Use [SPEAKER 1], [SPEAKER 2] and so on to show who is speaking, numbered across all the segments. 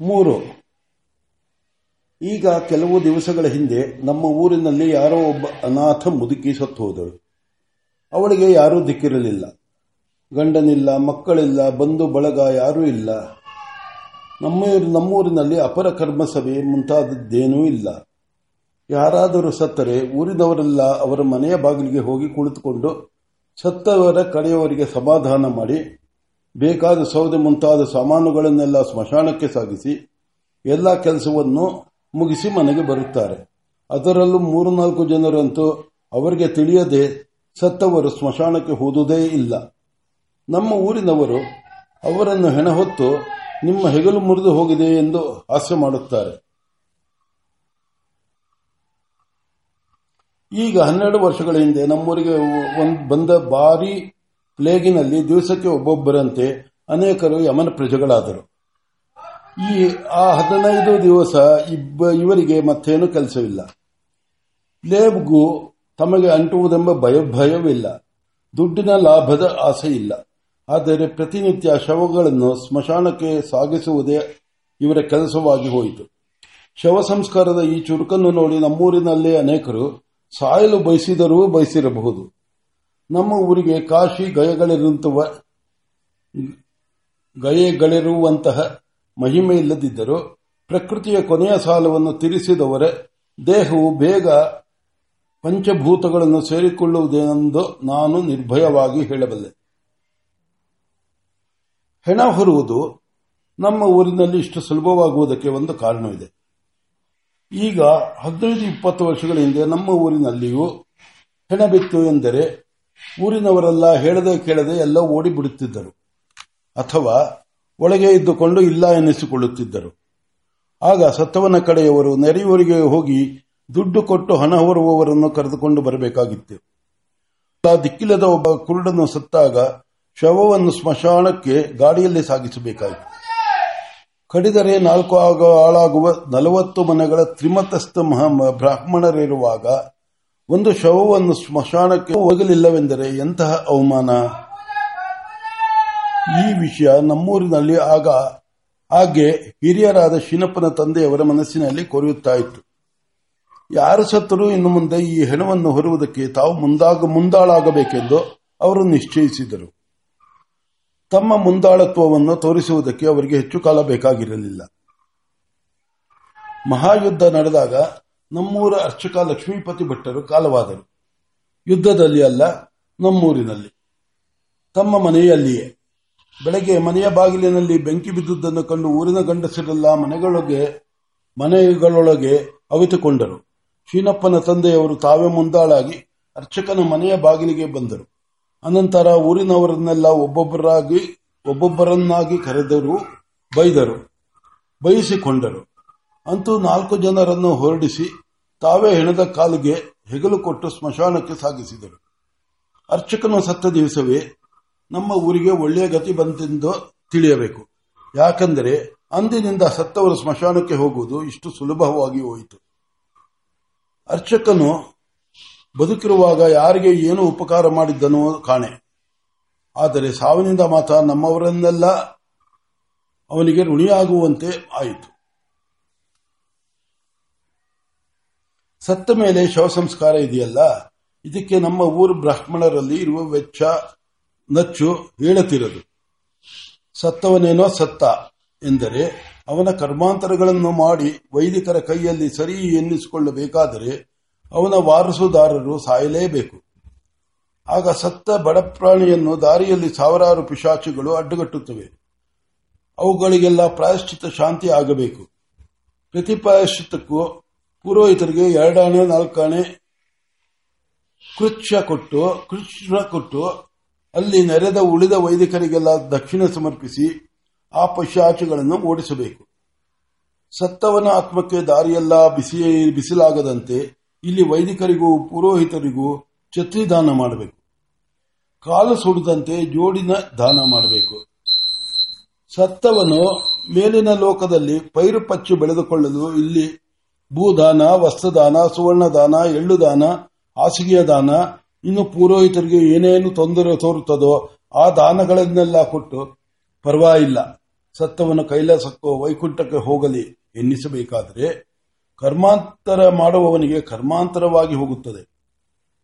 [SPEAKER 1] ಮೂರು. ಈಗ ಕೆಲವು ದಿವಸಗಳ ಹಿಂದೆ ನಮ್ಮ ಊರಿನಲ್ಲಿ ಯಾರೋ ಒಬ್ಬ ಅನಾಥ ಮುದುಕಿ ಸತ್ತು ಹೋದಳು. ಅವಳಿಗೆ ಯಾರೂ ದಿಕ್ಕಿರಲಿಲ್ಲ. ಗಂಡನಿಲ್ಲ, ಮಕ್ಕಳಿಲ್ಲ, ಬಂಧು, ಬಳಗ ಯಾರೂ ಇಲ್ಲ. ನಮ್ಮ ನಮ್ಮೂರಿನಲ್ಲಿ ಅಪರ ಕರ್ಮ ಸಭೆ ಮುಂತಾದದ್ದೇನೂ ಇಲ್ಲ. ಯಾರಾದರೂ ಸತ್ತರೆ ಊರಿನವರೆಲ್ಲ ಅವರ ಮನೆಯ ಬಾಗಿಲಿಗೆ ಹೋಗಿ ಕುಳಿತುಕೊಂಡು ಸತ್ತವರ ಕಡೆಯವರಿಗೆ ಸಮಾಧಾನ ಮಾಡಿ ಬೇಕಾದ ಸೌದೆ ಮುಂತಾದ ಸಾಮಾನುಗಳನ್ನೆಲ್ಲ ಸ್ಮಶಾನಕ್ಕೆ ಸಾಗಿಸಿ ಎಲ್ಲ ಕೆಲಸವನ್ನು ಮುಗಿಸಿ ಮನೆಗೆ ಬರುತ್ತಾರೆ. ಅದರಲ್ಲೂ ಮೂರು ನಾಲ್ಕು ಜನರಂತೂ ಅವರಿಗೆ ತಿಳಿಯದೆ ಸತ್ತವರು ಸ್ಮಶಾನಕ್ಕೆ ಹೋದುದೇ ಇಲ್ಲ. ನಮ್ಮ ಊರಿನವರು ಅವರನ್ನು ಹೆಣ ಹೊತ್ತು ನಿಮ್ಮ ಹೆಗಲು ಮುರಿದು ಹೋಗಿದೆ ಎಂದು ಹಾಸ್ಯ ಮಾಡುತ್ತಾರೆ. ಈಗ ಹನ್ನೆರಡು ವರ್ಷಗಳ ಹಿಂದೆ ನಮ್ಮೂರಿಗೆ ಒಂದು ಬಂದ ಭಾರಿ ಪ್ಲೇಗಿನಲ್ಲಿ ದಿವಸಕ್ಕೆ ಒಬ್ಬೊಬ್ಬರಂತೆ ಅನೇಕರು ಯಮನ ಪ್ರಜೆಗಳಾದರು. ಈ ಆ ಹದಿನೈದು ದಿವಸ ಇಬ್ಬ ಇವರಿಗೆ ಮತ್ತೇನು ಕೆಲಸವಿಲ್ಲ. ಪ್ಲೇಬ್ಗೂ ತಮಗೆ ಅಂಟುವುದೆಂಬ ಭಯ ಭಯವಿಲ್ಲ. ದುಡ್ಡಿನ ಲಾಭದ ಆಸೆ ಇಲ್ಲ. ಆದರೆ ಪ್ರತಿನಿತ್ಯ ಶವಗಳನ್ನು ಸ್ಮಶಾನಕ್ಕೆ ಸಾಗಿಸುವುದೇ ಇವರ ಕೆಲಸವಾಗಿ ಹೋಯಿತು. ಶವ ಸಂಸ್ಕಾರದ ಈ ಚುರುಕನ್ನು ನೋಡಿ ನಮ್ಮೂರಿನಲ್ಲೇ ಅನೇಕರು ಸಾಯಲು ಬಯಸಿದರೂ ಬಯಸಿರಬಹುದು. ನಮ್ಮ ಊರಿಗೆ ಕಾಶಿ ಗಯಗಳಿರುವಂತಹ ಗಯೆಗಳಿರುವಂತಹ ಮಹಿಮೆ ಇಲ್ಲದಿದ್ದರೂ ಪ್ರಕೃತಿಯ ಕೊನೆಯ ಸಾಲವನ್ನು ತೀರಿಸಿದವರ, ದೇಹವು ಬೇಗ ಪಂಚಭೂತಗಳನ್ನು ಸೇರಿಕೊಳ್ಳುವುದೆಂದು ನಾನು ನಿರ್ಭಯವಾಗಿ ಹೇಳಬಲ್ಲೆ. ಹೆಣ ಹೊರುವುದು ನಮ್ಮ ಊರಿನಲ್ಲಿ ಇಷ್ಟು ಸುಲಭವಾಗುವುದಕ್ಕೆ ಒಂದು ಕಾರಣವಿದೆ. ಈಗ ಹದಿನೈದು ಇಪ್ಪತ್ತು ವರ್ಷಗಳ ಹಿಂದೆ ನಮ್ಮ ಊರಿನಲ್ಲಿಯೂ ಹೆಣಬಿತ್ತು ಎಂದರೆ ಊರಿನವರೆಲ್ಲ ಹೇಳದೆ ಕೇಳದೆ ಎಲ್ಲ ಓಡಿಬಿಡುತ್ತಿದ್ದರು. ಅಥವಾ ಒಳಗೆ ಇದ್ದುಕೊಂಡು ಇಲ್ಲ ಎನ್ನಿಸಿಕೊಳ್ಳುತ್ತಿದ್ದರು ಆಗ ಸತ್ತವನ ಕಡೆಯವರು ನೆರೆಯವರಿಗೆ ಹೋಗಿ ದುಡ್ಡು ಕೊಟ್ಟು ಹಣ ಹೊರುವವರನ್ನು ಕರೆದುಕೊಂಡು ಬರಬೇಕಾಗಿತ್ತು. ದಿಕ್ಕಿಲ್ಲದ ಒಬ್ಬ ಕುರುಡನ್ನು ಸತ್ತಾಗ ಶವವನ್ನು ಸ್ಮಶಾನಕ್ಕೆ ಗಾಡಿಯಲ್ಲಿ ಸಾಗಿಸಬೇಕಾಯಿತು. ಕಡಿದರೆ ನಾಲ್ಕು ಆಗ ಹಾಳಾಗುವ ನಲವತ್ತು ಮನೆಗಳ ತ್ರಿಮತಸ್ಥ ಬ್ರಾಹ್ಮಣರಿರುವಾಗ ಒಂದು ಶವವನ್ನು ಸ್ಮಶಾನಕ್ಕೆ ಹೋಗಲಿಲ್ಲವೆಂದರೆ ಎಂತಹ ಅವಮಾನ? ಈ ವಿಷಯ ನಮ್ಮೂರಿನಲ್ಲಿ ಆಗ, ಹಾಗೆ ಹಿರಿಯರಾದ ಶಿನಪ್ಪನ ತಂದೆಯವರ ಮನಸ್ಸಿನಲ್ಲಿ ಕೊರೆಯುತ್ತಾ ಯಾರು ಸತ್ತರೂ ಇನ್ನು ಮುಂದೆ ಈ ಹೆಣವನ್ನು ಹೊರುವುದಕ್ಕೆ ತಾವು ಮುಂದಾಗ, ಮುಂದಾಳಾಗಬೇಕೆಂದು ಅವರು ನಿಶ್ಚಯಿಸಿದರು. ತಮ್ಮ ಮುಂದಾಳತ್ವವನ್ನು ತೋರಿಸುವುದಕ್ಕೆ ಅವರಿಗೆ ಹೆಚ್ಚು ಕಾಲ ಬೇಕಾಗಿರಲಿಲ್ಲ. ಮಹಾಯುದ್ಧ ನಡೆದಾಗ ನಮ್ಮೂರ ಅರ್ಚಕ ಲಕ್ಷ್ಮೀಪತಿ ಭಟ್ಟರು ಕಾಲವಾದರು. ಯುದ್ಧದಲ್ಲಿ ಅಲ್ಲ, ನಮ್ಮೂರಿನಲ್ಲಿ. ತಮ್ಮ ಮನೆಯಲ್ಲಿಯೇ. ಬೆಳಗ್ಗೆ ಮನೆಯ ಬಾಗಿಲಿನಲ್ಲಿ ಬೆಂಕಿ ಬಿದ್ದುದನ್ನು ಕಂಡು ಊರಿನ ಗಂಡಸರೆಲ್ಲ ಮನೆಗಳೊಳಗೆ ಮನೆಗಳೊಳಗೆ ಅವಿತುಕೊಂಡರು. ಶೀನಪ್ಪನ ತಂದೆಯವರು ತಾವೇ ಮುಂದಾಳಾಗಿ ಅರ್ಚಕನ ಮನೆಯ ಬಾಗಿಲಿಗೆ ಬಂದರು. ಅನಂತರ ಊರಿನವರನ್ನೆಲ್ಲ ಒಬ್ಬೊಬ್ಬರಾಗಿ, ಒಬ್ಬೊಬ್ಬರನ್ನಾಗಿ ಕರೆದರು ಬೈದರು, ಬಯಸಿಕೊಂಡರು. ಅಂತೂ ನಾಲ್ಕು ಜನರನ್ನು ಹೊರಡಿಸಿ ತಾವೇ ಹೆಣದ ಕಾಲಿಗೆ ಹೆಗಲು ಕೊಟ್ಟು ಸ್ಮಶಾನಕ್ಕೆ ಸಾಗಿಸಿದರು. ಅರ್ಚಕನು ಸತ್ತ ದಿವಸವೇ ನಮ್ಮ ಊರಿಗೆ ಒಳ್ಳೆಯ ಗತಿ ಬಂತೆಂದು ತಿಳಿಯಬೇಕು. ಯಾಕೆಂದರೆ ಅಂದಿನಿಂದ ಸತ್ತವರು ಸ್ಮಶಾನಕ್ಕೆ ಹೋಗುವುದು ಇಷ್ಟು ಸುಲಭವಾಗಿ ಹೋಯಿತು. ಅರ್ಚಕನು ಬದುಕಿರುವಾಗ ಯಾರಿಗೆ ಏನು ಉಪಕಾರ ಮಾಡಿದ್ದನೋ ಕಾಣೆ. ಆದರೆ ಸಾವಿನಿಂದ ಮಾತ್ರ ನಮ್ಮವರನ್ನೆಲ್ಲ ಅವನಿಗೆ ಋಣಿಯಾಗುವಂತೆ ಆಯಿತು. ಸತ್ತ ಮೇಲೆ ಶವ ಸಂಸ್ಕಾರ ಇದೆಯಲ್ಲ? ಇದಕ್ಕೆ ನಮ್ಮ ಊರು ಬ್ರಾಹ್ಮಣರಲ್ಲಿ ಇರುವ ವೆಚ್ಚ, ನಚ್ಚು ಹೇಳುತ್ತಿರದು ಸತ್ತವನೇನೋ ಸತ್ತ ಎಂದರೆ ಅವನ ಕರ್ಮಾಂತರಗಳನ್ನು ಮಾಡಿ ವೈದಿಕರ ಕೈಯಲ್ಲಿ ಸರಿ ಎನ್ನಿಸಿಕೊಳ್ಳಬೇಕಾದರೆ ಅವನ ವಾರಸುದಾರರು ಸಾಯಲೇಬೇಕು. ಆಗ ಸತ್ತ ಬಡ ಪ್ರಾಣಿಯನ್ನು ದಾರಿಯಲ್ಲಿ ಸಾವಿರಾರು ಪಿಶಾಚಿಗಳು ಅಡ್ಡಗಟ್ಟುತ್ತವೆ. ಅವುಗಳಿಗೆಲ್ಲ ಪ್ರಾಯಶ್ಚಿತ ಶಾಂತಿ ಆಗಬೇಕು. ಪ್ರತಿ ಪ್ರಾಯಶ್ಚಿತ್ತಕ್ಕೂ ಪುರೋಹಿತರಿಗೆ ಎರಡಾಣೆ, ನಾಲ್ಕಾಣೆ ಕೃಚ್ಛ ಕೊಟ್ಟು, ಕೃಷ್ಣ ಕೊಟ್ಟು, ಅಲ್ಲಿ ನೆರೆದ ಉಳಿದ ವೈದಿಕರಿಗೆಲ್ಲ ದಕ್ಷಿಣ ಸಮರ್ಪಿಸಿ ಆ ಪಶಾಚಿಗಳನ್ನು ಓಡಿಸಬೇಕು. ಸತ್ತವನ ಆತ್ಮಕ್ಕೆ ದಾರಿಯೆಲ್ಲ ಬಿಸಿ ಬಿಸಿಲಾಗದಂತೆ ಇಲ್ಲಿ ವೈದಿಕರಿಗೂ, ಪುರೋಹಿತರಿಗೂ ಛತ್ರಿ ದಾನ ಮಾಡಬೇಕು. ಕಾಲು ಸುಡದಂತೆ ಜೋಡಿನ ದಾನ ಮಾಡಬೇಕು. ಸತ್ತವನು ಮೇಲಿನ ಲೋಕದಲ್ಲಿ ಪೈರು ಪಚ್ಚು ಬೆಳೆದುಕೊಳ್ಳಲು ಇಲ್ಲಿ ಭೂದಾನ, ವಸ್ತ್ರದಾನ, ಸುವರ್ಣದಾನ, ಎಳ್ಳುದಾನ ಹಾಸಿಗೆಯ ದಾನ ಇನ್ನು ಪುರೋಹಿತರಿಗೆ ಏನೇನು ತೊಂದರೆ ತೋರುತ್ತದೋ ಆ ದಾನಗಳನ್ನೆಲ್ಲ ಕೊಟ್ಟು ಪರವಾಗಿಲ್ಲ. ಸತ್ತವನ್ನು ಕೈಲಾಸಕ್ಕೋ ವೈಕುಂಠಕ್ಕೆ ಹೋಗಲಿ ಎನ್ನಿಸಬೇಕಾದರೆ ಕರ್ಮಾಂತರ ಮಾಡುವವನಿಗೆ ಕರ್ಮಾಂತರವಾಗಿ ಹೋಗುತ್ತದೆ.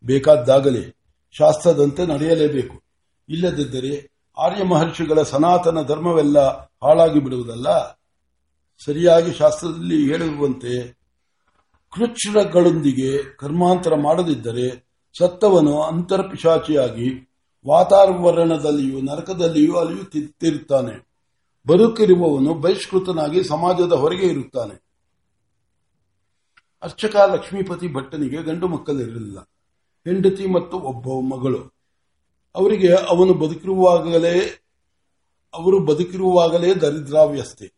[SPEAKER 1] ಬೇಕಾದಾಗಲಿ ಶಾಸ್ತ್ರದಂತೆ ನಡೆಯಲೇಬೇಕು. ಇಲ್ಲದಿದ್ದರೆ ಆರ್ಯ ಮಹರ್ಷಿಗಳ ಸನಾತನ ಧರ್ಮವೆಲ್ಲ ಹಾಳಾಗಿ ಬಿಡುವುದಲ್ಲ ಸರಿಯಾಗಿ ಶಾಸ್ತ್ರದಲ್ಲಿ ಹೇಳಿರುವಂತೆ ಕೃಚ್ಛ್ರಗಳೊಂದಿಗೆ ಕರ್ಮಾಂತರ ಮಾಡದಿದ್ದರೆ ಸತ್ತವನು ಅಂತರ್ಪಿಶಾಚಿಯಾಗಿ ವಾತಾವರಣದಲ್ಲಿಯೂ ನರಕದಲ್ಲಿಯೂ ಅಲಿಯುತ್ತಿರುತ್ತಾನೆ. ಬದುಕಿರುವವನು ಬಹಿಷ್ಕೃತನಾಗಿ ಸಮಾಜದ ಹೊರಗೆ ಇರುತ್ತಾನೆ. ಅರ್ಚಕ ಲಕ್ಷ್ಮೀಪತಿ ಭಟ್ಟನಿಗೆ ಗಂಡು ಮಕ್ಕಳಿರಲಿಲ್ಲ. ಹೆಂಡತಿ ಮತ್ತು ಒಬ್ಬ ಮಗಳು. ಅವರಿಗೆ ಅವನು ಬದುಕಿರುವಾಗಲೇ, ಅವರು ಬದುಕಿರುವಾಗಲೇ ದರಿದ್ರಾವ್ಯಸ್ಥೆ.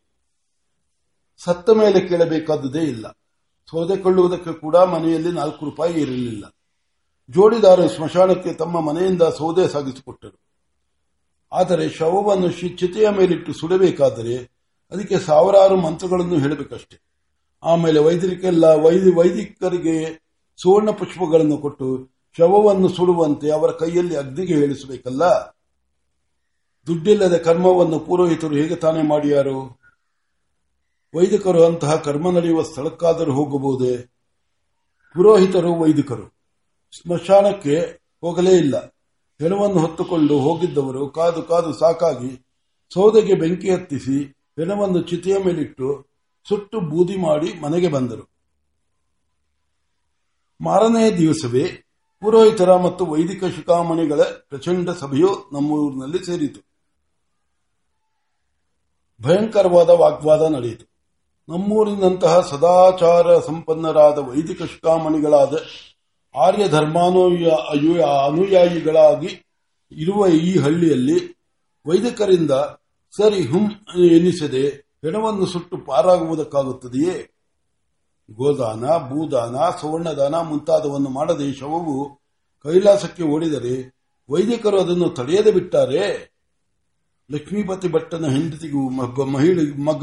[SPEAKER 1] ಸತ್ತ ಮೇಲೆ ಕೇಳಬೇಕಾದುದೇ ಇಲ್ಲ. ಸೌದೆ ಕೊಳ್ಳುವುದಕ್ಕೆ ಕೂಡ ಮನೆಯಲ್ಲಿ ನಾಲ್ಕು ರೂಪಾಯಿ ಇರಲಿಲ್ಲ. ಜೋಡಿದಾರ ಸ್ಮಶಾನಕ್ಕೆ ತಮ್ಮ ಮನೆಯಿಂದ ಸೌದೆ ಸಾಗಿಸಿಕೊಟ್ಟರು. ಆದರೆ ಶವವನ್ನು ಚಿತೆಯ ಮೇಲಿಟ್ಟು ಸುಡಬೇಕಾದರೆ ಅದಕ್ಕೆ ಸಾವಿರಾರು ಮಂತ್ರಗಳನ್ನು ಹೇಳಬೇಕಷ್ಟೆ. ಆಮೇಲೆ ವೈದ್ಯರಿಗೆಲ್ಲ ವೈದ್ಯ, ವೈದಿಕರಿಗೆ ಸುವರ್ಣ ಪುಷ್ಪಗಳನ್ನು ಕೊಟ್ಟು ಶವವನ್ನು ಸುಡುವಂತೆ ಅವರ ಕೈಯಲ್ಲಿ ಅಗ್ನಿಗೆ ಹೇಳಿಸಬೇಕಲ್ಲ? ದುಡ್ಡಿಲ್ಲದ ಕರ್ಮವನ್ನು ಪುರೋಹಿತರು ಹೇಗೆ ತಾನೇ ಮಾಡಿಯಾರು? ವೈದಿಕರು ಅಂತಹ ಕರ್ಮ ನಡೆಯುವ ಸ್ಥಳಕ್ಕಾದರೂ ಹೋಗಬಹುದೇ? ಪುರೋಹಿತರು ವೈದಿಕರು. ಸ್ಮಶಾನಕ್ಕೆ ಹೋಗಲೇ ಇಲ್ಲ. ಹೆಣವನ್ನು ಹೊತ್ತುಕೊಂಡು ಹೋಗಿದ್ದವರು ಕಾದು ಕಾದು ಸಾಕಾಗಿ ಸೌದೆಗೆ ಬೆಂಕಿ ಹತ್ತಿಸಿ ಹೆಣವನ್ನು ಚಿತೆಯ ಮೇಲಿಟ್ಟು ಸುಟ್ಟು ಬೂದಿ ಮಾಡಿ ಮನೆಗೆ ಬಂದರು. ಮಾರನೆಯ ದಿವಸವೇ ಪುರೋಹಿತರ ಮತ್ತು ವೈದಿಕ ಶಿಖಾಮಣಿಗಳ ಪ್ರಚಂಡ ಸಭೆಯು ನಮ್ಮೂರಿನಲ್ಲಿ ಸೇರಿತು. ಭಯಂಕರವಾದ ವಾಗ್ವಾದ ನಡೆಯಿತು. ನಮ್ಮೂರಿನಂತಹ ಸದಾಚಾರ ಸಂಪನ್ನರಾದ ವೈದಿಕ ಶಿಖಾಮಣಿಗಳಾದ ಆರ್ಯ ಧರ್ಮಾನುಯ ಅನುಯಾಯಿಗಳಾಗಿ ಇರುವ ಈ ಹಳ್ಳಿಯಲ್ಲಿ ವೈದಿಕರಿಂದ ಸರಿ ಹುಂ ಎನಿಸದೆ ಹೆಣವನ್ನು ಸುಟ್ಟು ಪಾರಾಗುವುದಕ್ಕಾಗುತ್ತದೆಯೇ? ಗೋದಾನ, ಭೂದಾನ, ಸುವರ್ಣದಾನ ಮುಂತಾದವನ್ನು ಮಾಡದೆ ಶವವು ಕೈಲಾಸಕ್ಕೆ ಓಡಿದರೆ ವೈದಿಕರು ಅದನ್ನು ತಡೆಯದೆ ಬಿಟ್ಟಾರೆ? ಲಕ್ಷ್ಮೀಪತಿ ಭಟ್ಟನ ಹೆಂಡತಿಗೂ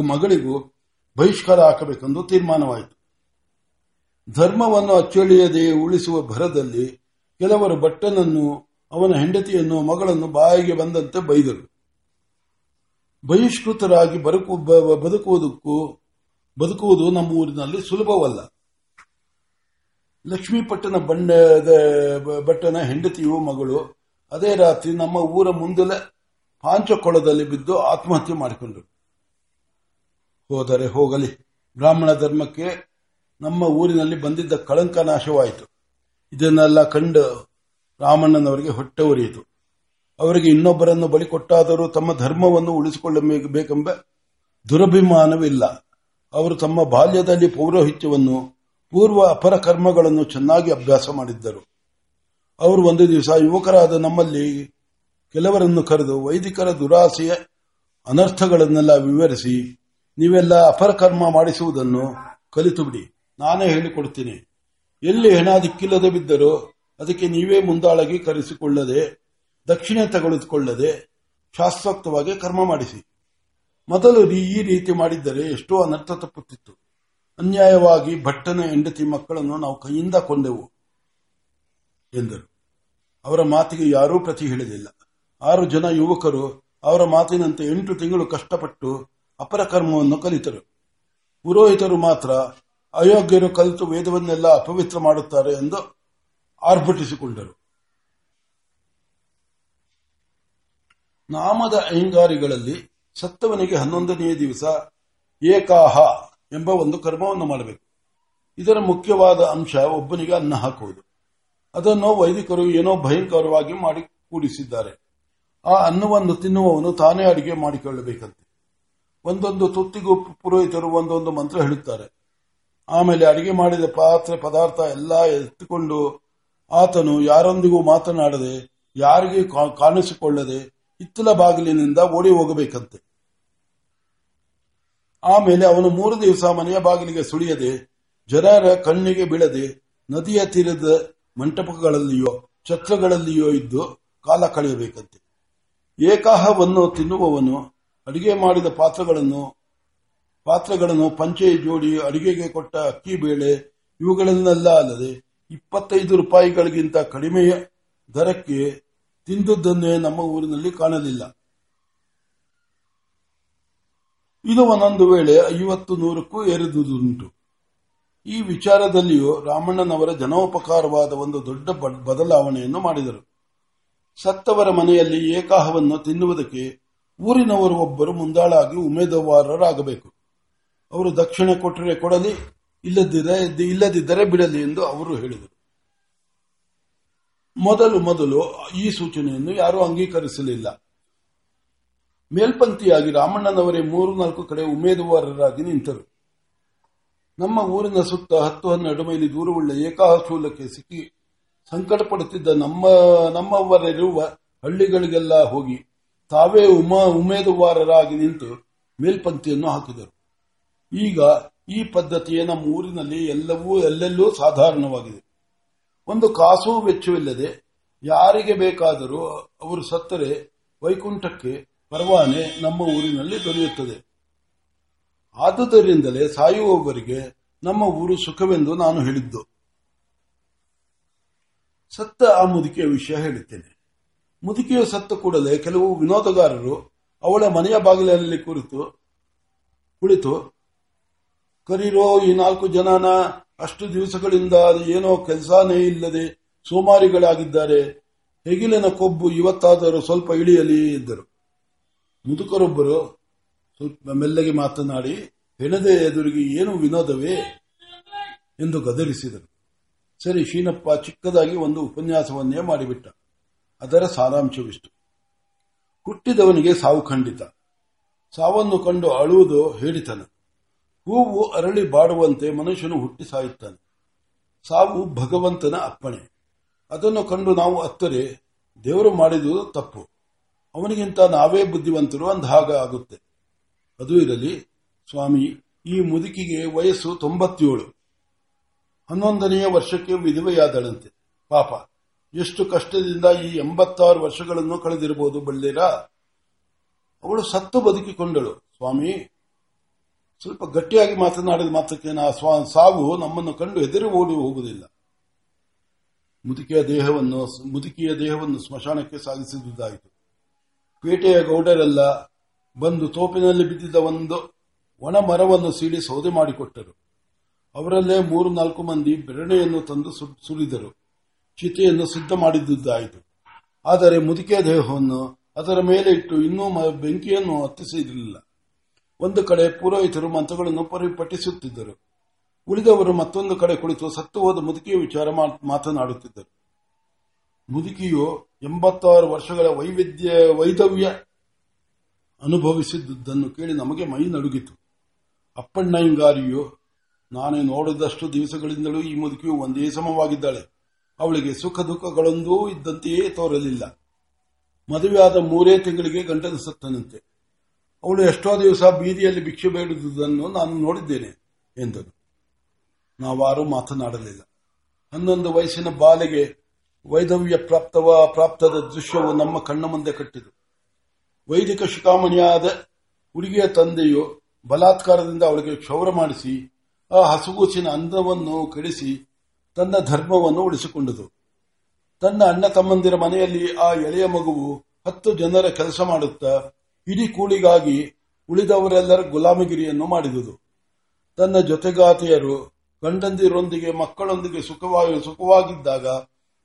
[SPEAKER 1] ಮಗಳಿಗೂ ಬಹಿಷ್ಕಾರ ಹಾಕಬೇಕೆಂದು ತೀರ್ಮಾನವಾಯಿತು. ಧರ್ಮವನ್ನು ಅಚ್ಚಳಿಯದೆ ಉಳಿಸುವ ಭರದಲ್ಲಿ ಕೆಲವರು ಭಟ್ಟನನ್ನು, ಅವನ ಹೆಂಡತಿಯನ್ನು, ಮಗಳನ್ನು ಬಾಯಿಗೆ ಬಂದಂತೆ ಬೈದರು. ಬಹಿಷ್ಕೃತರಾಗಿ ಬದುಕುವುದಕ್ಕೂ, ಬದುಕುವುದು ನಮ್ಮ ಊರಿನಲ್ಲಿ ಸುಲಭವಲ್ಲ. ಲಕ್ಷ್ಮೀಪಟ್ಟಣ ಬಂಡ ಭಟ್ಟನ ಹೆಂಡತಿಯು ಮಗಳು ಅದೇ ರಾತ್ರಿ ನಮ್ಮ ಊರ ಮುಂದಲೇ ಪಾಂಚಕೊಳದಲ್ಲಿ ಬಿದ್ದು ಆತ್ಮಹತ್ಯೆ ಮಾಡಿಕೊಂಡರು ಹೋದರೆ ಹೋಗಲಿ. ಬ್ರಾಹ್ಮಣ ಧರ್ಮಕ್ಕೆ ನಮ್ಮ ಊರಿನಲ್ಲಿ ಬಂದಿದ್ದ ಕಳಂಕ ನಾಶವಾಯಿತು. ಇದನ್ನೆಲ್ಲ ಕಂಡು ರಾಮಣ್ಣನವರಿಗೆ ಹೊಟ್ಟೆ ಉರಿಯಿತು. ಅವರಿಗೆ ಇನ್ನೊಬ್ಬರನ್ನು ಬಲಿ ಕೊಟ್ಟಾದರೂ ತಮ್ಮ ಧರ್ಮವನ್ನು ಉಳಿಸಿಕೊಳ್ಳಬೇಕೆಂಬ ದುರಭಿಮಾನವಿಲ್ಲ. ಅವರು ತಮ್ಮ ಬಾಲ್ಯದಲ್ಲಿ ಪೌರೋಹಿತ್ಯವನ್ನು, ಪೂರ್ವ ಅಪರ ಕರ್ಮಗಳನ್ನು ಚೆನ್ನಾಗಿ ಅಭ್ಯಾಸ ಮಾಡಿದ್ದರು. ಅವರು ಒಂದು ದಿವಸ ಯುವಕರಾದ ನಮ್ಮಲ್ಲಿ ಕೆಲವರನ್ನು ಕರೆದು ವೈದಿಕರ ದುರಾಸೆಯ ಅನರ್ಥಗಳನ್ನೆಲ್ಲ ವಿವರಿಸಿ ನೀವೆಲ್ಲ ಅಪರಕರ್ಮ ಮಾಡಿಸುವುದನ್ನು ಕಲಿತು ಬಿಡಿ ನಾನೇ ಹೇಳಿಕೊಡ್ತೀನಿ. ಎಲ್ಲಿ ಹೆಣ ದಿಕ್ಕಿಲ್ಲದೆ ಬಿದ್ದರೂ ಅದಕ್ಕೆ ನೀವೇ ಮುಂದಾಳಗಿ ಕರೆಸಿಕೊಳ್ಳದೆ, ದಕ್ಷಿಣೆ ತೆಗೆದುಕೊಳ್ಳದೆ ಶಾಸ್ತ್ರೋಕ್ತವಾಗಿ ಕರ್ಮ ಮಾಡಿಸಿ. ಮೊದಲು ಈ ರೀತಿ ಮಾಡಿದ್ದರೆ ಎಷ್ಟೋ ಅನರ್ಥ ತಪ್ಪುತ್ತಿತ್ತು. ಅನ್ಯಾಯವಾಗಿ ಭಟ್ಟನ ಹೆಂಡತಿ ಮಕ್ಕಳನ್ನು ನಾವು ಕೈಯಿಂದ ಕೊಂಡೆವು ಎಂದರು. ಅವರ ಮಾತಿಗೆ ಯಾರೂ ಪ್ರತಿ ಹೇಳಿದಿಲ್ಲ. ಆರು ಜನ ಯುವಕರು ಅವರ ಮಾತಿನಂತೆ ಎಂಟು ತಿಂಗಳು ಕಷ್ಟಪಟ್ಟು ಅಪರ ಕರ್ಮವನ್ನು ಕಲಿತರು. ಪುರೋಹಿತರು ಮಾತ್ರ ಅಯೋಗ್ಯರು ಕಲಿತು ವೇದವನ್ನೆಲ್ಲ ಅಪವಿತ್ರ ಮಾಡುತ್ತಾರೆ ಎಂದು ಆರ್ಭಟಿಸಿಕೊಂಡರು. ನಾಮದ ಅಹಿಂಗಾರಿಗಳಲ್ಲಿ ಸತ್ತವನಿಗೆ ಹನ್ನೊಂದನೆಯ ದಿವಸ ಏಕಾಹ ಎಂಬ ಒಂದು ಕರ್ಮವನ್ನು ಮಾಡಬೇಕು. ಇದರ ಮುಖ್ಯವಾದ ಅಂಶ ಒಬ್ಬನಿಗೆ ಅನ್ನ ಹಾಕುವುದು. ಅದನ್ನು ವೈದಿಕರು ಏನೋ ಭಯಂಕರವಾಗಿ ಮಾಡಿ ಕೂಡಿಸಿದ್ದಾರೆ ಆ ಅನ್ನವನ್ನು ತಿನ್ನುವವನು ತಾನೇ ಅಡಿಗೆ ಮಾಡಿಕೊಳ್ಳಬೇಕಂತೆ. ಒಂದೊಂದು ತುತ್ತಿಗೂ ಪುರೋಹಿತರು ಒಂದೊಂದು ಮಂತ್ರ ಹೇಳುತ್ತಾರೆ. ಆಮೇಲೆ ಅಡಿಗೆ ಮಾಡಿದ ಪಾತ್ರೆ ಪದಾರ್ಥ ಎಲ್ಲ ಎತ್ತಿಕೊಂಡು ಆತನು ಯಾರೊಂದಿಗೂ ಮಾತನಾಡದೆ, ಯಾರಿಗೆ ಕಾಣಿಸಿಕೊಳ್ಳದೆ ಹಿತ್ತಲ ಬಾಗಿಲಿನಿಂದ ಓಡಿ ಹೋಗಬೇಕಂತೆ. ಆಮೇಲೆ ಅವನು ಮೂರು ದಿವಸ ಮನೆಯ ಬಾಗಿಲಿಗೆ ಸುಳಿಯದೆ ಜನರ ಕಣ್ಣಿಗೆ ಬೀಳದೆ, ನದಿಯ ತೀರದ ಮಂಟಪಗಳಲ್ಲಿಯೋ, ಛತ್ರಗಳಲ್ಲಿಯೋ ಇದ್ದು ಕಾಲ ಕಳೆಯಬೇಕಂತೆ. ಏಕಾಹವನ್ನು ತಿನ್ನುವವನು ಅಡಿಗೆ ಮಾಡಿದ ಪಾತ್ರಗಳನ್ನು ಪಾತ್ರಗಳನ್ನು ಪಂಚೆ ಜೋಡಿ ಅಡಿಗೆಗೆ ಕೊಟ್ಟ ಅಕ್ಕಿ ಬೇಳೆ ಇವುಗಳನ್ನೆಲ್ಲ ಅಲ್ಲದೆ ಇಪ್ಪತ್ತೈದು ರೂಪಾಯಿಗಳಿಗಿಂತ ಕಡಿಮೆ ದರಕ್ಕೆ ತಿಂದದ್ದನ್ನೇ ನಮ್ಮ ಊರಿನಲ್ಲಿ ಕಾಣಲಿಲ್ಲ. ಇದು ಒಂದೊಂದು ವೇಳೆ ಐವತ್ತು ನೂರಕ್ಕೂ ಏರಿದುದುಂಟು. ಈ ವಿಚಾರದಲ್ಲಿಯೂ ರಾಮಣ್ಣನವರ ಜನೋಪಕಾರವಾದ ಒಂದು ದೊಡ್ಡ ಬದಲಾವಣೆಯನ್ನು ಮಾಡಿದರು. ಸತ್ತವರ ಮನೆಯಲ್ಲಿ ಏಕಾಹವನ್ನು ತಿನ್ನುವುದಕ್ಕೆ ಊರಿನವರು ಒಬ್ಬರು ಮುಂದಾಳಾಗಿ ಉಮೇದುವಾರರಾಗಬೇಕು. ಅವರು ದಕ್ಷಿಣ ಕೊಟ್ಟರೆ ಕೊಡಲಿ ಇಲ್ಲದಿದ್ದರೆ ಇಲ್ಲದಿದ್ದರೆ ಬಿಡಲಿ ಎಂದು ಅವರು ಹೇಳಿದರು. ಮೊದಲು ಮೊದಲು ಈ ಸೂಚನೆಯನ್ನು ಯಾರೂ ಅಂಗೀಕರಿಸಲಿಲ್ಲ. ಮೇಲ್ಪಂಥಿಯಾಗಿ ರಾಮಣ್ಣನವರೇ ಮೂರು ನಾಲ್ಕು ಕಡೆ ಉಮೇದುವಾರರಾಗಿ ನಿಂತರು. ನಮ್ಮ ಊರಿನ ಸುತ್ತ ಹತ್ತು ಹನ್ನೆರಡು ಮೈಲಿ ದೂರವುಳ್ಳ ಏಕಾಶೂಲಕ್ಕೆ ಸಿಕ್ಕಿ ಸಂಕಟ ಪಡುತ್ತಿದ್ದ ನಮ್ಮ ನಮ್ಮವರಿರುವ ಹಳ್ಳಿಗಳಿಗೆಲ್ಲ ಹೋಗಿ ತಾವೇ ಉಮಾ ಉಮೇದುವಾರರಾಗಿ ನಿಂತು ಮೇಲ್ಪಂಕ್ತಿಯನ್ನು ಹಾಕಿದರು. ಈಗ ಈ ಪದ್ಧತಿಯೇ ನಮ್ಮ ಊರಿನಲ್ಲಿ ಎಲ್ಲವೂ ಎಲ್ಲೆಲ್ಲೂ ಸಾಧಾರಣವಾಗಿದೆ. ಒಂದು ಕಾಸೂ ವೆಚ್ಚವಿಲ್ಲದೆ ಯಾರಿಗೆ ಬೇಕಾದರೂ ಅವರು ಸತ್ತರೆ ವೈಕುಂಠಕ್ಕೆ ಪರವಾನೆ ನಮ್ಮ ಊರಿನಲ್ಲಿ ದೊರೆಯುತ್ತದೆ. ಆದುದರಿಂದಲೇ ಸಾಯುವವರಿಗೆ ನಮ್ಮ ಊರು ಸುಖವೆಂದು ನಾನು ಹೇಳಿದ್ದು. ಸತ್ತ ಆ ಮುದುಕಿಯ ವಿಷಯ ಹೇಳುತ್ತೇನೆ. ಮುದುಕಿಯು ಸತ್ತ ಕೂಡಲೇ ಕೆಲವು ವಿನೋದಗಾರರು ಅವಳ ಮನೆಯ ಬಾಗಿಲಲ್ಲಿ ಕುರಿತು, ಕುಳಿತು, ಕರೀರೋ ಈ ನಾಲ್ಕು ಜನನ ಅಷ್ಟು ದಿವಸಗಳಿಂದ ಏನೋ ಕೆಲಸನೇ ಇಲ್ಲದೆ ಸೋಮಾರಿಗಳಾಗಿದ್ದಾರೆ. ಹೆಗಿಲಿನ ಕೊಬ್ಬು ಇವತ್ತಾದರೂ ಸ್ವಲ್ಪ ಇಳಿಯಲಿ ಇದ್ದರು. ಮುದುಕರೊಬ್ಬರು ಸ್ವಲ್ಪ ಮೆಲ್ಲಗೆ ಮಾತನಾಡಿ, ಹೆಣದೆ ಎದುರಿಗೆ ಏನು ವಿನೋದವೇ ಎಂದು ಗದರಿಸಿದರು. ಸರಿ, ಶೀನಪ್ಪ ಚಿಕ್ಕದಾಗಿ ಒಂದು ಉಪನ್ಯಾಸವನ್ನೇ ಮಾಡಿಬಿಟ್ಟ. ಅದರ ಸಾರಾಂಶವಿಷ್ಟು. ಹುಟ್ಟಿದವನಿಗೆ ಸಾವು ಖಂಡಿತ. ಸಾವನ್ನು ಕಂಡು ಅಳುವುದು ಹೇಳಿತನ. ಹೂವು ಅರಳಿ ಬಾಡುವಂತೆ ಮನುಷ್ಯನು ಹುಟ್ಟಿ ಸಾಯುತ್ತಾನೆ. ಸಾವು ಭಗವಂತನ ಅಪ್ಪಣೆ. ಅದನ್ನು ಕಂಡು ನಾವು ಅತ್ತರೆ, ದೇವರು ಮಾಡಿದುದು ತಪ್ಪು. ಅವನಿಗಿಂತ ನಾವೇ ಬುದ್ಧಿವಂತರು ಅಂದ ಹಾಗ ಆಗುತ್ತೆ. ಅದು ಇರಲಿ, ಸ್ವಾಮಿ, ಈ ಮುದುಕಿಗೆ ವಯಸ್ಸು ತೊಂಬತ್ತೇಳು. ಹನ್ನೊಂದನೆಯ ವರ್ಷಕ್ಕೆ ವಿಧವೆಯಾದಳಂತೆ. ಪಾಪ. ಎಷ್ಟು ಕಷ್ಟದಿಂದ ಈ ಎಂಬತ್ತಾರು ವರ್ಷಗಳನ್ನು ಕಳೆದಿರಬಹುದು ಬಳ್ಳೀರಾ? ಅವಳು ಸತ್ತು ಬದುಕಿಕೊಂಡಳು. ಸ್ವಾಮಿ, ಸ್ವಲ್ಪ ಗಟ್ಟಿಯಾಗಿ ಮಾತನಾಡಿದ ಮಾತ್ರಕ್ಕೆ ನಾ ಸ್ವ- ನಮ್ಮನ್ನು ಕಂಡು ಹೆದರಿ ಓಡಿ ಹೋಗುವುದಿಲ್ಲ. ಮುದುಕಿಯ ದೇಹವನ್ನು ಮುದುಕಿಯ ದೇಹವನ್ನು ಸ್ಮಶಾನಕ್ಕೆ ಸಾಗಿಸಿದುದಾಯಿತು ಪೇಟೆಯ ಗೌಡರೆಲ್ಲ ಬಂದು ತೋಪಿನಲ್ಲಿ ಬಿದ್ದಿದ್ದ ಒಂದು ಒಣ ಮರವನ್ನು ಸೀಳಿ ಸೌದೆ ಮಾಡಿಕೊಟ್ಟರು. ಅವರಲ್ಲೇ ಮೂರು ನಾಲ್ಕು ಮಂದಿ ಬೆರಣೆಯನ್ನು ತಂದು ಸುರಿದರು. ಚಿತೆಯನ್ನು ಸಿದ್ಧ ಮಾಡಿದ್ದುದಾಯಿತು ಆದರೆ ಮುದುಕಿಯ ದೇಹವನ್ನು ಅದರ ಮೇಲೆ ಇಟ್ಟು ಇನ್ನೂ ಬೆಂಕಿಯನ್ನು ಹತ್ತಿಸಿರಲಿಲ್ಲ. ಒಂದು ಕಡೆ ಪುರೋಹಿತರು ಮಂತ್ರಗಳನ್ನು ಪರಿಪಠಿಸುತ್ತಿದ್ದರು. ಉಳಿದವರು ಮತ್ತೊಂದು ಕಡೆ ಕುಳಿತು ಸತ್ತು ಹೋದ ಮುದುಕಿಯ ವಿಚಾರ ಮಾತನಾಡುತ್ತಿದ್ದರು. ಮುದುಕಿಯು ಎಂಬತ್ತಾರು ವರ್ಷಗಳ ವೈವಿಧ್ಯ ವೈದವ್ಯ ಅನುಭವಿಸಿದ್ದುದನ್ನು ಕೇಳಿ ನಮಗೆ ಮೈ ನಡುಗಿತು. ಅಪ್ಪಣ್ಣಯ್ಯಂಗಾರಿಯು, ನಾನೇ ನೋಡಿದಷ್ಟು ದಿವಸಗಳಿಂದಲೂ ಈ ಮುದುಕಿಯು ಒಂದೇ ಸಮವಾಗಿದ್ದಾಳೆ. ಅವಳಿಗೆ ಸುಖ ದುಃಖಗಳೊಂದೂ ಇದ್ದಂತೆಯೇ ತೋರಲಿಲ್ಲ. ಮದುವೆಯಾದ ಮೂರೇ ತಿಂಗಳಿಗೆ ಗಂಟಲು ಸತ್ತನಂತೆ ಅವಳು ಎಷ್ಟೋ ದಿವಸ ಬೀದಿಯಲ್ಲಿ ಭಿಕ್ಷೆ ಬೇಡುವುದನ್ನು ನಾನು ನೋಡಿದ್ದೇನೆ, ಎಂದನು. ನಾವಾರು ಮಾತನಾಡಲಿಲ್ಲ. ಹನ್ನೊಂದು ವಯಸ್ಸಿನ ಬಾಲೆಗೆ ವೈದವ್ಯ ಪ್ರಾಪ್ತವ, ಪ್ರಾಪ್ತದ ದೃಶ್ಯವು ನಮ್ಮ ಕಣ್ಣ ಮುಂದೆ ಕಟ್ಟಿತು. ವೈದಿಕ ಶಿಖಾಮಣಿಯಾದ ಹುಡುಗಿಯ ತಂದೆಯು ಬಲಾತ್ಕಾರದಿಂದ ಅವಳಿಗೆ ಕ್ಷೌರ ಮಾಡಿಸಿ, ಆ ಹಸುಗೂಸಿನ ಅಂದವನ್ನು ಕೆಡಿಸಿ ತನ್ನ ಧರ್ಮವನ್ನು ಉಳಿಸಿಕೊಂಡುದು. ತನ್ನ ಅಣ್ಣ ತಮ್ಮಂದಿರ ಮನೆಯಲ್ಲಿ ಆ ಎಳೆಯ ಮಗುವು ಹತ್ತು ಜನರ ಕೆಲಸ ಮಾಡುತ್ತಾ, ಇಡೀ ಕೂಲಿಗಾಗಿ ಉಳಿದವರೆಲ್ಲರ ಗುಲಾಮಗಿರಿಯನ್ನು ಮಾಡಿದುದು. ತನ್ನ ಜೊತೆಗಾತಿಯರು ಗಂಡಂದಿರೊಂದಿಗೆ ಮಕ್ಕಳೊಂದಿಗೆ ಸುಖವಾಗಿ, ಸುಖವಾಗಿದ್ದಾಗ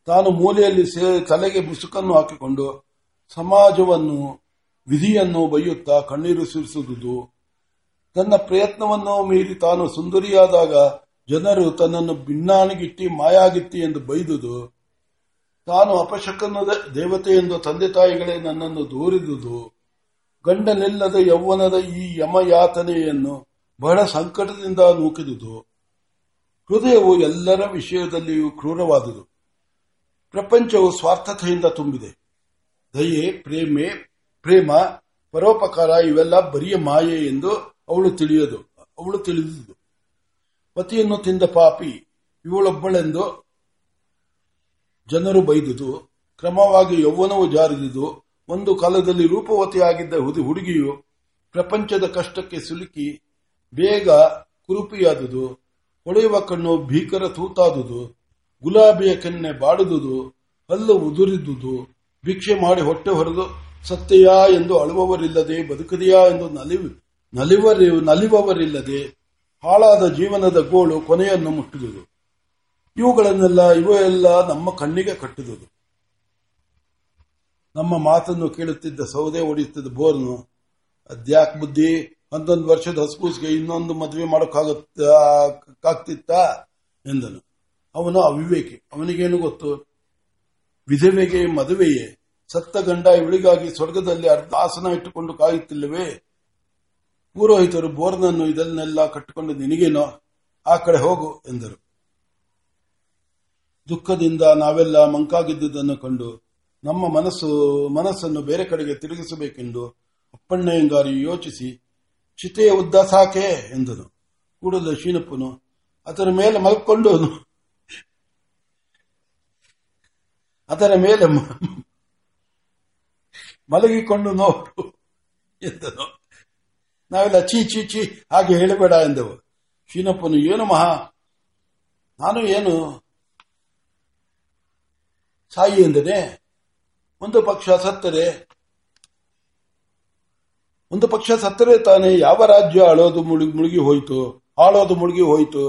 [SPEAKER 1] ತಾನು ಮೂಲೆಯಲ್ಲಿ ತಲೆಗೆ ಮುಸುಕನ್ನು ಹಾಕಿಕೊಂಡು ಸಮಾಜವನ್ನು, ವಿಧಿಯನ್ನು ಬೈಯುತ್ತಾ ಕಣ್ಣೀರು ಸುರಿಸುವುದು ತನ್ನ ಪ್ರಯತ್ನವನ್ನು ಮೀರಿ ತಾನು ಸುಂದರಿಯಾದಾಗ ಜನರು ತನ್ನನ್ನು ಭಿನ್ನಾಣಿಗಿಟ್ಟಿ ಮಾಯಾಗಿತ್ತಿ ಎಂದು ಬೈದುದು, ತಾನು ಅಪಶಕನದ ದೇವತೆ ಎಂದು ತಂದೆ ತಾಯಿಗಳೇ ನನ್ನನ್ನು ದೂರಿದುದು, ಗಂಡನಿಲ್ಲದ ಯೌವನದ ಈ ಯಮಯಾತನೆಯನ್ನು ಬಹಳ ಸಂಕಟದಿಂದ ನೂಕಿದುದು. ಹೃದಯವು ಎಲ್ಲರ ವಿಷಯದಲ್ಲಿಯೂ ಕ್ರೂರವಾದುದು. ಪ್ರಪಂಚವು ಸ್ವಾರ್ಥತೆಯಿಂದ ತುಂಬಿದೆ. ದಯೆ, ಪ್ರೇಮೆ, ಪ್ರೇಮ, ಪರೋಪಕಾರ ಇವೆಲ್ಲ ಬರಿಯ ಮಾಯೆ ಎಂದು ಅವಳು ತಿಳಿಯದು, ಅವಳು ತಿಳಿದುದು ಪತಿಯನ್ನು ತಿಂದ ಪಾಪಿ ಇವಳೊಬ್ಬಳೆಂದು ಜನರು ಬೈದುದು ಕ್ರಮವಾಗಿ ಯೌವನವು ಜಾರಿದುದು ಒಂದು ಕಾಲದಲ್ಲಿ ರೂಪವತಿಯಾಗಿದ್ದ ಹುಡುಗಿಯು ಪ್ರಪಂಚದ ಕಷ್ಟಕ್ಕೆ ಸಿಲುಕಿ ಬೇಗ ಕುರುಪಿಯಾದುದು. ಹೊಳೆಯುವ ಕಣ್ಣು ಭೀಕರ ತೂತಾದುದು. ಗುಲಾಬಿಯ ಕೆನ್ನೆ ಬಾಡುದುದು. ಹಲ್ಲು ಉದುರಿದುದು. ಭಿಕ್ಷೆ ಮಾಡಿ ಹೊಟ್ಟೆ ಹೊರದು, ಸತ್ತೆಯಾ ಎಂದು ಅಳುವವರಿಲ್ಲದೆ ಬದುಕದೆಯಾ ಎಂದು ನಲಿವ ನಲಿವವರಿಲ್ಲದೆ ಹಾಳಾದ ಜೀವನದ ಗೋಳು ಕೊನೆಯನ್ನು ಮುಟ್ಟಿದುದು. ಇವುಗಳನ್ನೆಲ್ಲ ಇವೆಲ್ಲ ನಮ್ಮ ಕಣ್ಣಿಗೆ ಕಟ್ಟಿದುದು. ನಮ್ಮ ಮಾತನ್ನು ಕೇಳುತ್ತಿದ್ದ ಸೌದೆ ಹೊಡೆಯುತ್ತಿದ್ದ ಬೋರ್ನು ಅದ್ಯಾಕ್ ಬುದ್ಧಿ? ಒಂದೊಂದು ವರ್ಷದ ಹಸ್ಕೂಸ್ಗೆ ಇನ್ನೊಂದು ಮದುವೆ ಮಾಡೋಕ್ಕಾಗತ್ತಾಗ್ತಿತ್ತ ಎಂದನು. ಅವನು ಅವಿವೇಕಿ. ಅವನಿಗೇನು ಗೊತ್ತು? ವಿಧವೆಗೆ ಮದುವೆಯೇ. ಸತ್ತ ಗಂಡ ಇವಳಿಗಾಗಿ ಸ್ವರ್ಗದಲ್ಲಿ ಅರ್ಧ ಆಸನ ಇಟ್ಟುಕೊಂಡು ಕಾಯುತ್ತಿಲ್ಲವೇ? ಪುರೋಹಿತರು ಬೋರ್ನನ್ನು ಇದನ್ನೆಲ್ಲ ಕಟ್ಟಿಕೊಂಡು ನಿನಗೇನೋ ಆ ಕಡೆ ಹೋಗು ಎಂದರು. ದುಃಖದಿಂದ ನಾವೆಲ್ಲ ಮಂಕಾಗಿದ್ದುದನ್ನು ಕಂಡು ನಮ್ಮ ಮನಸ್ಸು, ಮನಸ್ಸನ್ನು ಬೇರೆ ಕಡೆಗೆ ತಿರುಗಿಸಬೇಕೆಂದು ಅಪ್ಪಣ್ಣಯ್ಯಂಗಾರಿ ಯೋಚಿಸಿ, ಚಿತೆಯ ಉದ್ದ ಸಾಕೆ ಎಂದನು. ಕೂಡಲೇ ಶೀನಪ್ಪನು ಅದರ ಮೇಲೆ ಮಲ್ಕೊಂಡು ಅದರ ಮೇಲೆ ಮಲಗಿಕೊಂಡು ನೋಡು ಎಂದನು. ನಾವೆಲ್ಲ ಚೀ ಚೀ ಚೀ ಹಾಗೆ ಹೇಳಬೇಡ ಎಂದವು. ಶೀನಪ್ಪನು ಏನು ಮಹಾ? ನಾನು ಏನು ಸಾಯಿ ಎಂದರೆ ಒಂದು ಪಕ್ಷ ಸತ್ತರೆ. ಒಂದು ಪಕ್ಷ ಸತ್ತರೆ ತಾನೇ ಯಾವ ರಾಜ್ಯ ಆಳೋದು ಮುಳುಗಿ ಹೋಯಿತು, ಆಳೋದು ಮುಳುಗಿ ಹೋಯಿತು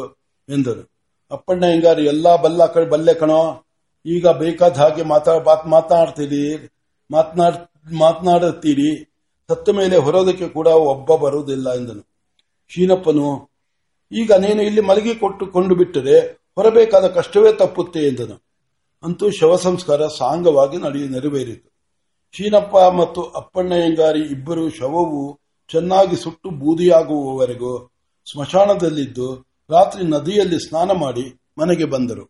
[SPEAKER 1] ಎಂದರು. ಅಪ್ಪಣ್ಣ ಹೆಂಗಾರು, ಎಲ್ಲಾ ಬಲ್ಲ ಬಲ್ಲೆ ಕಣೋ, ಈಗ ಬೇಕಾದ ಹಾಗೆ ಮಾತನಾಡ್ತೀರಿ ಮಾತನಾಡ್ ಮಾತನಾಡುತ್ತೀರಿ ಸತ್ತ ಮೇಲೆ ಹೊರೋದಕ್ಕೆ ಕೂಡ ಒಬ್ಬ ಬರುವುದಿಲ್ಲ ಎಂದನು. ಶೀನಪ್ಪನು, ಈಗ ನೀನು ಇಲ್ಲಿ ಮಲಗಿ ಕೊಟ್ಟು ಕೊಂಡು ಬಿಟ್ಟರೆ ಹೊರಬೇಕಾದ ಕಷ್ಟವೇ ತಪ್ಪುತ್ತೆ ಎಂದನು. ಅಂತೂ ಶವ ಸಂಸ್ಕಾರ ಸಾಂಗವಾಗಿ ನಡೆಯ, ನೆರವೇರಿತು. ಶೀನಪ್ಪ ಮತ್ತು ಅಪ್ಪಣ್ಣಯ್ಯಂಗಾರಿ ಇಬ್ಬರು ಶವವು ಚೆನ್ನಾಗಿ ಸುಟ್ಟು ಬೂದಿಯಾಗುವವರೆಗೂ ಸ್ಮಶಾನದಲ್ಲಿದ್ದು ರಾತ್ರಿ ನದಿಯಲ್ಲಿ ಸ್ನಾನ ಮಾಡಿ ಮನೆಗೆ ಬಂದರು.